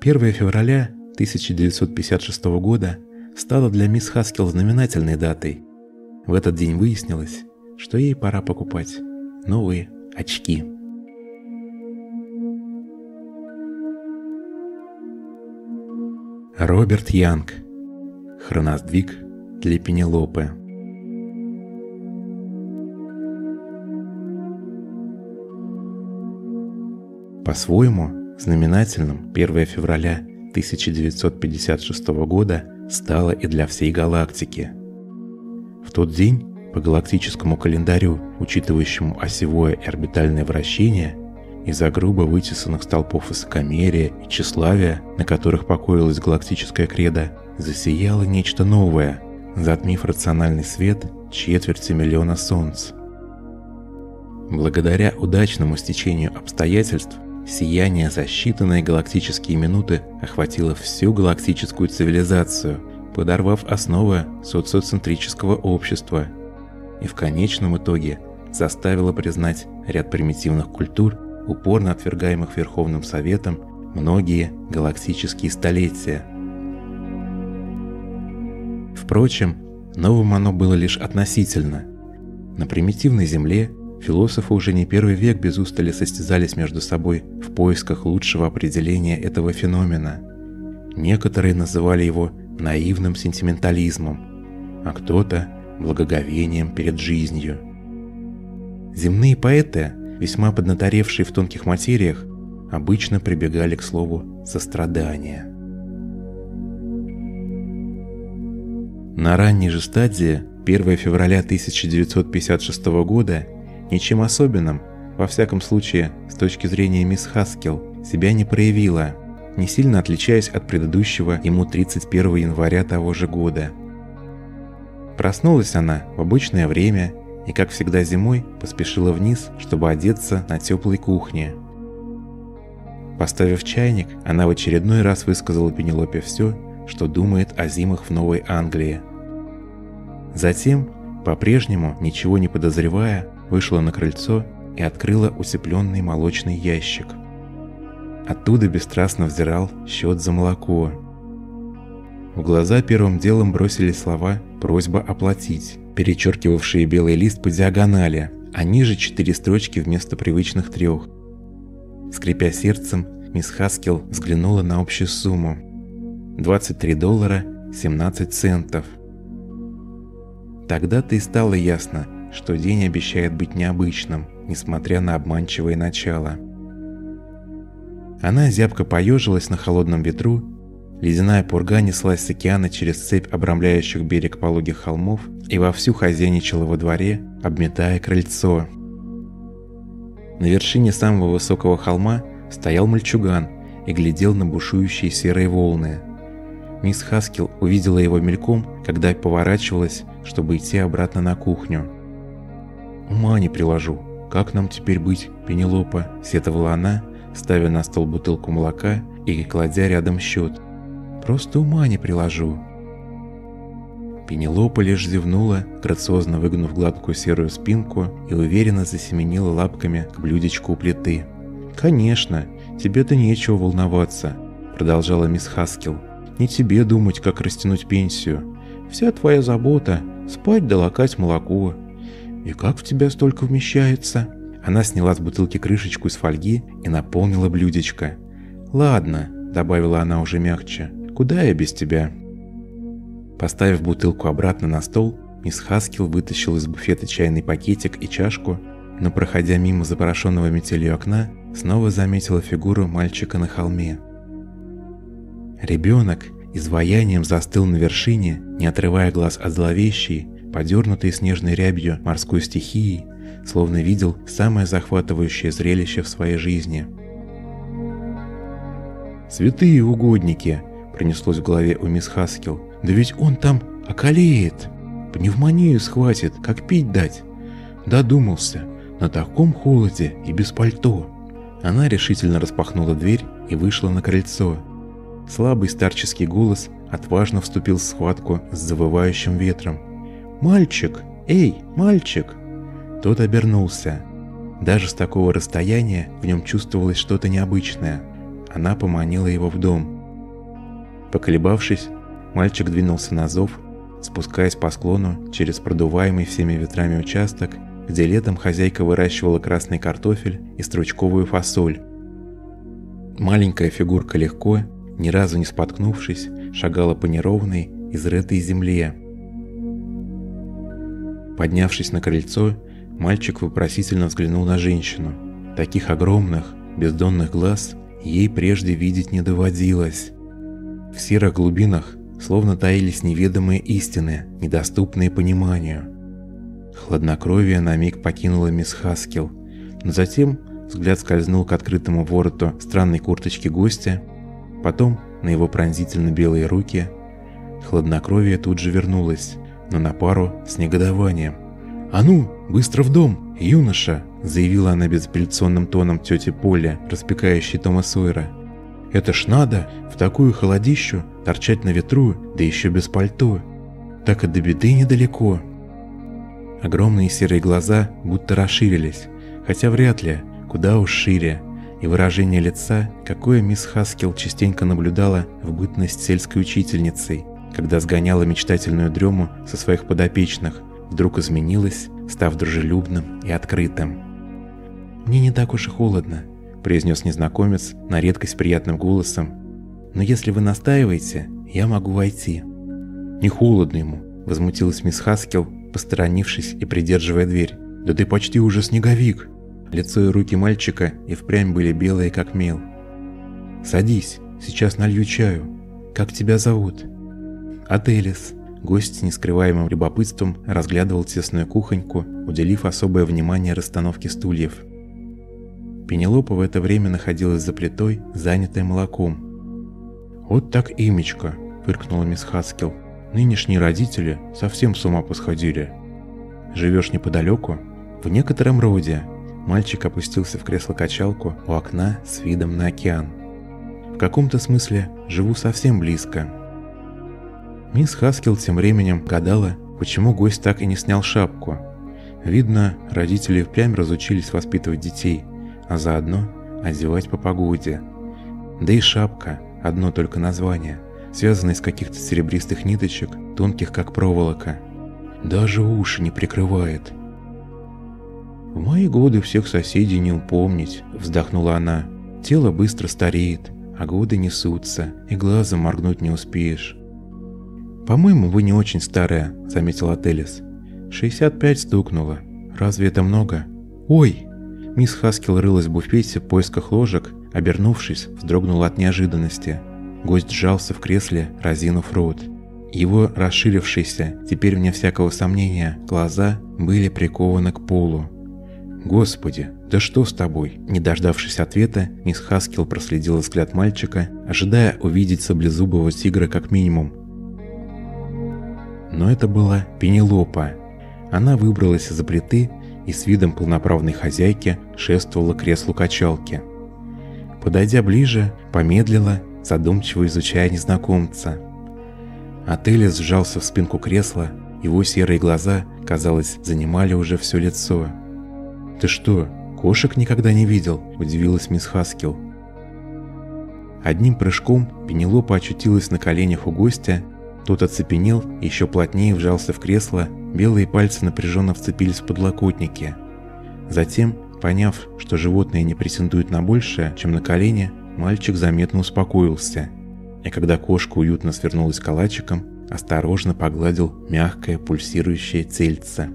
1 февраля 1956 года стало для мисс Хаскел знаменательной датой. В этот день выяснилось, что ей пора покупать новые очки. Роберт Янг. Хроносдвиг для Пенелопы. По-своему, знаменательным 1 февраля 1956 года стало и для всей галактики. В тот день по галактическому календарю, учитывающему осевое и орбитальное вращение, из-за грубо вытесанных столпов высокомерия и тщеславия, на которых покоилась галактическая кредо, засияло нечто новое, затмив рациональный свет четверти миллиона солнц. Благодаря удачному стечению обстоятельств, сияние за считанные галактические минуты охватило всю галактическую цивилизацию, подорвав основы социоцентрического общества и в конечном итоге заставило признать ряд примитивных культур упорно отвергаемых Верховным Советом многие галактические столетия. Впрочем, новым оно было лишь относительно. На примитивной Земле философы уже не первый век без устали состязались между собой в поисках лучшего определения этого феномена. Некоторые называли его наивным сентиментализмом, а кто-то благоговением перед жизнью. Земные поэты весьма поднаторевшие в тонких материях, обычно прибегали к слову «сострадание». На ранней же стадии 1 февраля 1956 года ничем особенным, во всяком случае с точки зрения мисс Хаскел, себя не проявила, не сильно отличаясь от предыдущего ему 31 января того же года. Проснулась она в обычное время и, как всегда зимой, поспешила вниз, чтобы одеться на теплой кухне. Поставив чайник, она в очередной раз высказала Пенелопе все, что думает о зимах в Новой Англии. Затем, по-прежнему, ничего не подозревая, вышла на крыльцо и открыла усыпленный молочный ящик. Оттуда бесстрастно взирал счет за молоко. В глаза первым делом бросили слова «просьба оплатить», перечеркивавшие белый лист по диагонали, а ниже четыре строчки вместо привычных трех. Скрипя сердцем, мисс Хаскел взглянула на общую сумму. 23 доллара 17 центов. Тогда-то и стало ясно, что день обещает быть необычным, несмотря на обманчивое начало. Она зябко поежилась на холодном ветру Ледяная пурга неслась с океана через цепь обрамляющих берег пологих холмов и вовсю хозяйничала во дворе, обметая крыльцо. На вершине самого высокого холма стоял мальчуган и глядел на бушующие серые волны. Мисс Хаскел увидела его мельком, когда поворачивалась, чтобы идти обратно на кухню. «Ума не приложу. Как нам теперь быть, Пенелопа?» – сетовала она, ставя на стол бутылку молока и кладя рядом счет – Просто ума не приложу. Пенелопа лишь зевнула, грациозно выгнув гладкую серую спинку и уверенно засеменила лапками к блюдечку у плиты. «Конечно, тебе-то нечего волноваться», – продолжала мисс Хаскел. «Не тебе думать, как растянуть пенсию. Вся твоя забота – спать да лакать молоко. И как в тебя столько вмещается?» Она сняла с бутылки крышечку из фольги и наполнила блюдечко. «Ладно», – добавила она уже мягче, Куда я без тебя?» Поставив бутылку обратно на стол, мисс Хаскил вытащил из буфета чайный пакетик и чашку, но, проходя мимо запорошенного метелью окна, снова заметила фигуру мальчика на холме. Ребенок изваянием застыл на вершине, не отрывая глаз от зловещей, подернутой снежной рябью морской стихии, словно видел самое захватывающее зрелище в своей жизни. «Святые угодники!» пронеслось в голове у мисс Хаскел. «Да ведь он там околеет! Пневмонию схватит, как пить дать!» Додумался, на таком холоде и без пальто. Она решительно распахнула дверь и вышла на крыльцо. Слабый старческий голос отважно вступил в схватку с завывающим ветром. «Мальчик! Эй, мальчик!» Тот обернулся. Даже с такого расстояния в нем чувствовалось что-то необычное. Она поманила его в дом. Поколебавшись, мальчик двинулся на зов, спускаясь по склону через продуваемый всеми ветрами участок, где летом хозяйка выращивала красный картофель и стручковую фасоль. Маленькая фигурка легко, ни разу не споткнувшись, шагала по неровной, изрытой земле. Поднявшись на крыльцо, мальчик вопросительно взглянул на женщину. Таких огромных, бездонных глаз ей прежде видеть не доводилось. В серых глубинах словно таились неведомые истины, недоступные пониманию. Хладнокровие на миг покинуло мисс Хаскел, но затем взгляд скользнул к открытому вороту странной курточки гостя, потом на его пронзительно белые руки. Хладнокровие тут же вернулось, но на пару с негодованием. «А ну, быстро в дом, юноша!» – заявила она безапелляционным тоном тете Поле, распекающей Тома Сойера. «Это ж надо, в такую холодищу, торчать на ветру, да еще без пальто. Так и до беды недалеко». Огромные серые глаза будто расширились, хотя вряд ли, куда уж шире, и выражение лица, какое мисс Хаскел частенько наблюдала в бытность сельской учительницей, когда сгоняла мечтательную дрему со своих подопечных, вдруг изменилось, став дружелюбным и открытым. «Мне не так уж и холодно», – произнес незнакомец на редкость приятным голосом. «Но если вы настаиваете, я могу войти». «Не холодно ему», – возмутилась мисс Хаскел, посторонившись и придерживая дверь. «Да ты почти уже снеговик!» Лицо и руки мальчика и впрямь были белые, как мел. «Садись, сейчас налью чаю. Как тебя зовут?» «Ателис». Гость с нескрываемым любопытством разглядывал тесную кухоньку, уделив особое внимание расстановке стульев. Пенелопа в это время находилась за плитой, занятая молоком. «Вот так имечко», — фыркнула мисс Хаскел. «Нынешние родители совсем с ума посходили. Живешь неподалеку?» «В некотором роде», Мальчик опустился в кресло-качалку у окна с видом на океан. В каком-то смысле живу совсем близко. Мисс Хаскел тем временем гадала, почему гость так и не снял шапку. Видно, родители впрямь разучились воспитывать детей, а заодно одевать по погоде. Да и шапка, одно только название, связанное из каких-то серебристых ниточек, тонких как проволока. Даже уши не прикрывает. «В мои годы всех соседей не упомнить», — вздохнула она. «Тело быстро стареет, а годы несутся, и глазом моргнуть не успеешь». «По-моему, вы не очень старая», — заметил Ателис. «65 стукнуло. Разве это много?» «Ой!» Мисс Хаскел рылась в буфете в поисках ложек, обернувшись, вздрогнула от неожиданности. Гость сжался в кресле, разинув рот. Его расширившиеся, теперь вне всякого сомнения, глаза были прикованы к полу. «Господи, да что с тобой?» Не дождавшись ответа, мисс Хаскел проследила взгляд мальчика, ожидая увидеть саблезубого тигра как минимум. Но это была Пенелопа. Она выбралась из-за плиты и с видом полноправной хозяйки шествовала к креслу качалки. Подойдя ближе, помедлила, задумчиво изучая незнакомца. Ателис сжался в спинку кресла, его серые глаза, казалось, занимали уже все лицо. «Ты что, кошек никогда не видел?» – удивилась мисс Хаскел. Одним прыжком Пенелопа очутилась на коленях у гостя, тот оцепенел еще плотнее вжался в кресло, белые пальцы напряженно вцепились в подлокотники. Затем, поняв, что животное не претендует на большее, чем на колени, мальчик заметно успокоился. И когда кошка уютно свернулась калачиком, осторожно погладил мягкое пульсирующее тельце.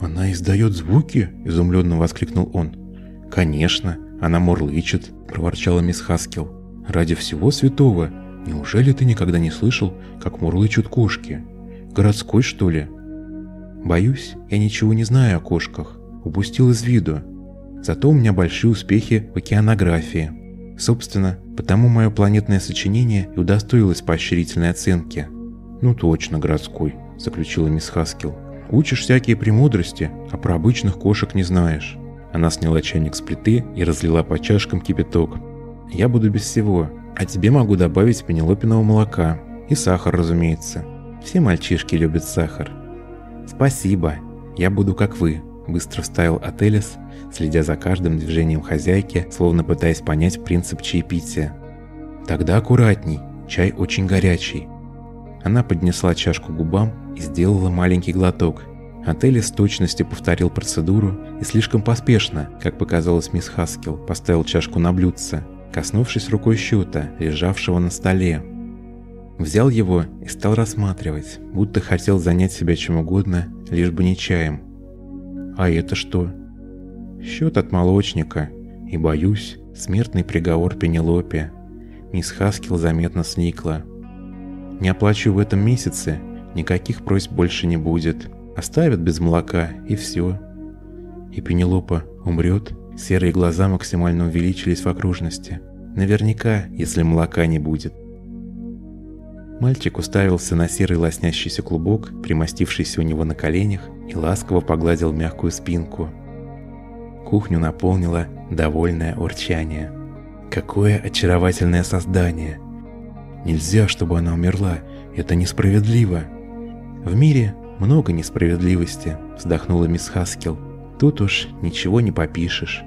«Она издает звуки?» – изумленно воскликнул он. «Конечно, она мурлычет», – проворчала мисс Хаскел. «Ради всего святого, неужели ты никогда не слышал, как мурлычут кошки? Городской, что ли?» «Боюсь, я ничего не знаю о кошках. Упустил из виду. Зато у меня большие успехи в океанографии. Собственно, потому мое планетное сочинение и удостоилось поощрительной оценки». «Ну точно, городской», – заключила мисс Хаскел. Учишь всякие премудрости, а про обычных кошек не знаешь. Она сняла чайник с плиты и разлила по чашкам кипяток. Я буду без всего, а тебе могу добавить пенелопиного молока. И сахар, разумеется. Все мальчишки любят сахар. Спасибо, я буду как вы, быстро вставил Ателис, следя за каждым движением хозяйки, словно пытаясь понять принцип чаепития. «Тогда аккуратней, чай очень горячий». Она поднесла чашку губам и сделала маленький глоток. Ателис с точностью повторил процедуру и слишком поспешно, как показалось мисс Хаскел, поставил чашку на блюдце, коснувшись рукой счета, лежавшего на столе. Взял его и стал рассматривать, будто хотел занять себя чем угодно, лишь бы не чаем. А это что? Счет от молочника. И боюсь, смертный приговор Пенелопе. Мисс Хаскил заметно сникла. Не оплачу в этом месяце, никаких просьб больше не будет. Оставят без молока, и все. И Пенелопа умрет. Серые глаза максимально увеличились в окружности. Наверняка, если молока не будет. Мальчик уставился на серый лоснящийся клубок, примостившийся у него на коленях, и ласково погладил мягкую спинку. Кухню наполнило довольное урчание. Какое очаровательное создание! Нельзя, чтобы она умерла, это несправедливо. В мире много несправедливости, вздохнула мисс Хаскел. Тут уж ничего не попишешь.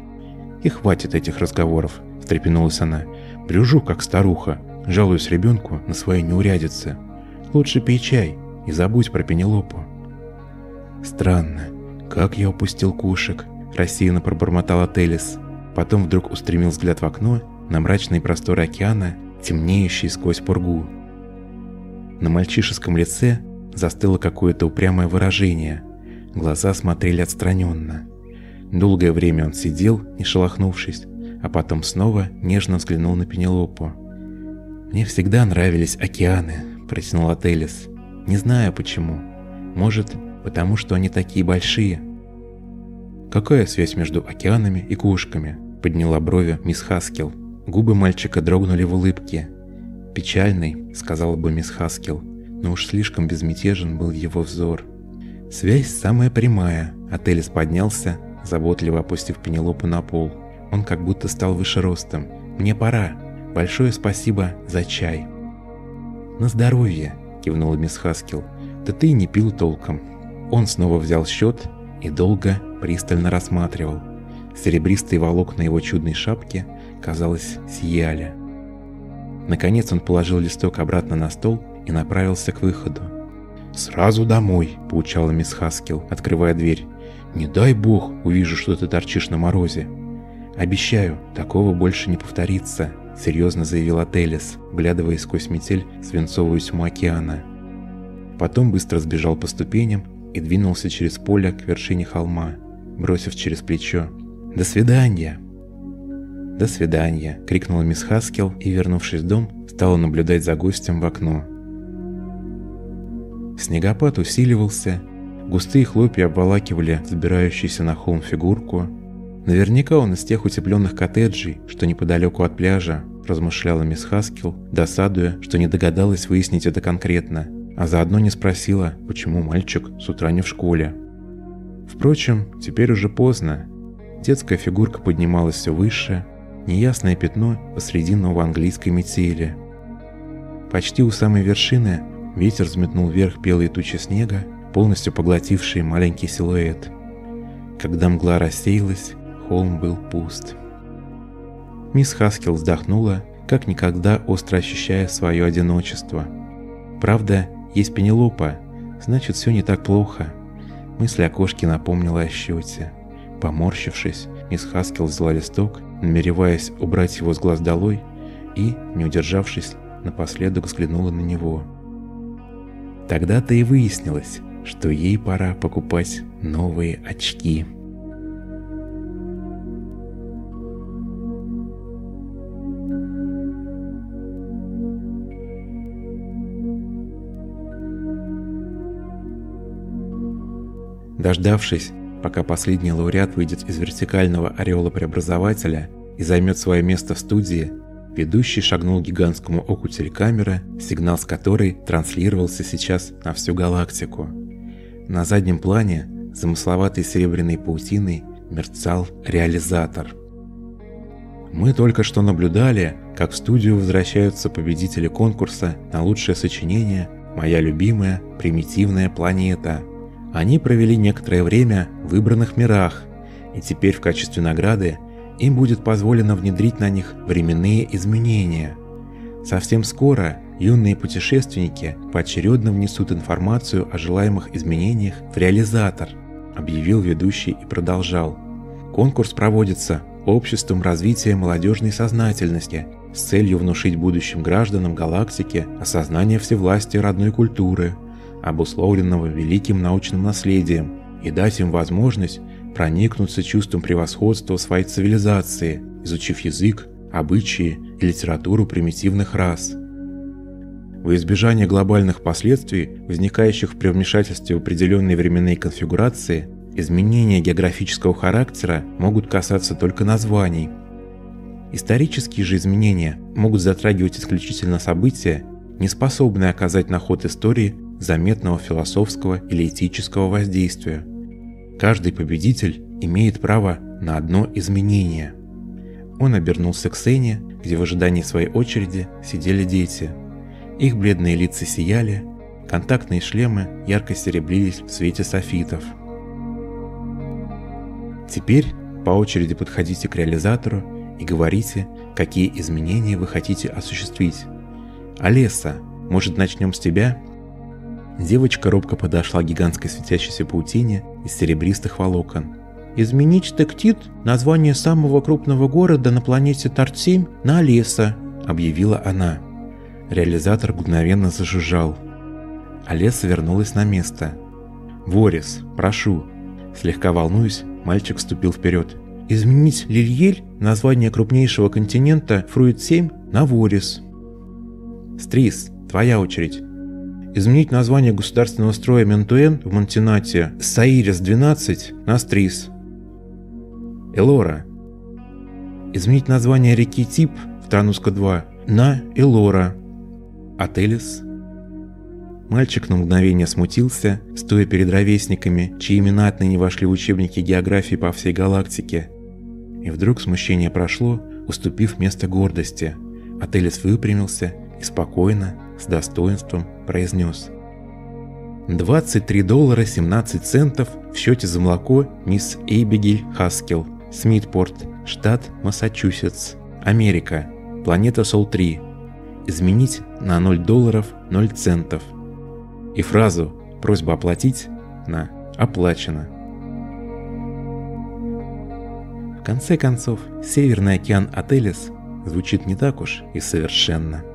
И хватит этих разговоров, встрепенулась она. Брюжу, как старуха, Жалуюсь ребенку на свои неурядицы. Лучше пей чай и забудь про Пенелопу. Странно, как я упустил кушек, рассеянно пробормотал Ателис. Потом вдруг устремил взгляд в окно на мрачные просторы океана, темнеющие сквозь пургу. На мальчишеском лице застыло какое-то упрямое выражение. Глаза смотрели отстраненно. Долгое время он сидел, не шелохнувшись, а потом снова нежно взглянул на Пенелопу. «Мне всегда нравились океаны», – протянул Ателис. «Не знаю почему. Может, потому что они такие большие». «Какая связь между океанами и кошками?» – подняла брови мисс Хаскел. Губы мальчика дрогнули в улыбке. «Печальный», – сказала бы мисс Хаскел, но уж слишком безмятежен был его взор. «Связь самая прямая», – Ателис поднялся, заботливо опустив Пенелопу на пол. Он как будто стал выше ростом. «Мне пора», Большое спасибо за чай. На здоровье, кивнула мисс Хаскил. Да ты и не пил толком. Он снова взял счет и долго, пристально рассматривал. Серебристые волокна его чудной шапки, казалось, сияли. Наконец он положил листок обратно на стол и направился к выходу. «Сразу домой», – поучала мисс Хаскил, открывая дверь. «Не дай бог увижу, что ты торчишь на морозе». «Обещаю, такого больше не повторится», — серьезно заявил Ателис, глядывая сквозь метель свинцовую тьму океана. Потом быстро сбежал по ступеням и двинулся через поле к вершине холма, бросив через плечо. «До свидания!» «До свидания!» — крикнула мисс Хаскел и, вернувшись в дом, стала наблюдать за гостем в окно. Снегопад усиливался, густые хлопья обволакивали взбирающуюся на холм фигурку, Наверняка он из тех утепленных коттеджей, что неподалеку от пляжа, размышляла мисс Хаскил, досадуя, что не догадалась выяснить это конкретно, а заодно не спросила, почему мальчик с утра не в школе. Впрочем, теперь уже поздно. Детская фигурка поднималась все выше, неясное пятно посреди новоанглийской метели. Почти у самой вершины ветер взметнул вверх белые тучи снега, полностью поглотившие маленький силуэт. Когда мгла рассеялась, холм был пуст. Мисс Хаскел вздохнула, как никогда остро ощущая свое одиночество. Правда, есть Пенелопа, значит все не так плохо. Мысль о кошке напомнила о счете. Поморщившись, мисс Хаскел взяла листок, намереваясь убрать его с глаз долой, и, не удержавшись, напоследок взглянула на него. Тогда-то и выяснилось, что ей пора покупать новые очки. Дождавшись, пока последний лауреат выйдет из вертикального ореола преобразователя и займет свое место в студии, ведущий шагнул к гигантскому оку телекамеры, сигнал с которой транслировался сейчас на всю галактику. На заднем плане, замысловатой серебряной паутиной, мерцал реализатор. Мы только что наблюдали, как в студию возвращаются победители конкурса на лучшее сочинение «Моя любимая примитивная планета», Они провели некоторое время в выбранных мирах, и теперь в качестве награды им будет позволено внедрить на них временные изменения. Совсем скоро юные путешественники поочередно внесут информацию о желаемых изменениях в реализатор, объявил ведущий и продолжал. Конкурс проводится Обществом развития молодежной сознательности с целью внушить будущим гражданам галактики осознание всевластия родной культуры, обусловленного великим научным наследием, и дать им возможность проникнуться чувством превосходства своей цивилизации, изучив язык, обычаи и литературу примитивных рас. Во избежание глобальных последствий, возникающих при вмешательстве в определенные временные конфигурации, изменения географического характера могут касаться только названий. Исторические же изменения могут затрагивать исключительно события, не способные оказать на ход истории заметного философского или этического воздействия. Каждый победитель имеет право на одно изменение. Он обернулся к сцене, где в ожидании своей очереди сидели дети. Их бледные лица сияли, контактные шлемы ярко серебрились в свете софитов. Теперь по очереди подходите к реализатору и говорите, какие изменения вы хотите осуществить. Алеса, может начнем с тебя? Девочка робко подошла к гигантской светящейся паутине из серебристых волокон. «Изменить тектит, название самого крупного города на планете Тарт-7, на Олеса», — объявила она. Реализатор мгновенно зажужжал. Олеса вернулась на место. «Ворис, прошу». Слегка волнуюсь, мальчик вступил вперед. «Изменить Лильель, название крупнейшего континента Фруит-7, на Ворис». «Стрис, твоя очередь». Изменить название государственного строя Ментуэн в Монтинате с Саирис-12 на Стрис. Элора. Изменить название реки Тип в Тануска-2 на Элора. Ателис. Мальчик на мгновение смутился, стоя перед ровесниками, чьи имена отныне вошли в учебники географии по всей галактике. И вдруг смущение прошло, уступив место гордости. Ателис выпрямился и спокойно, с достоинством произнес. 23 доллара 17 центов в счете за молоко мисс Эйбигель Хаскел, Смитпорт, штат Массачусетс, Америка, планета Сол-3. Изменить на 0 долларов 0 центов. И фразу «просьба оплатить» на «оплачено». В конце концов, Северный океан Ателес звучит не так уж и совершенно.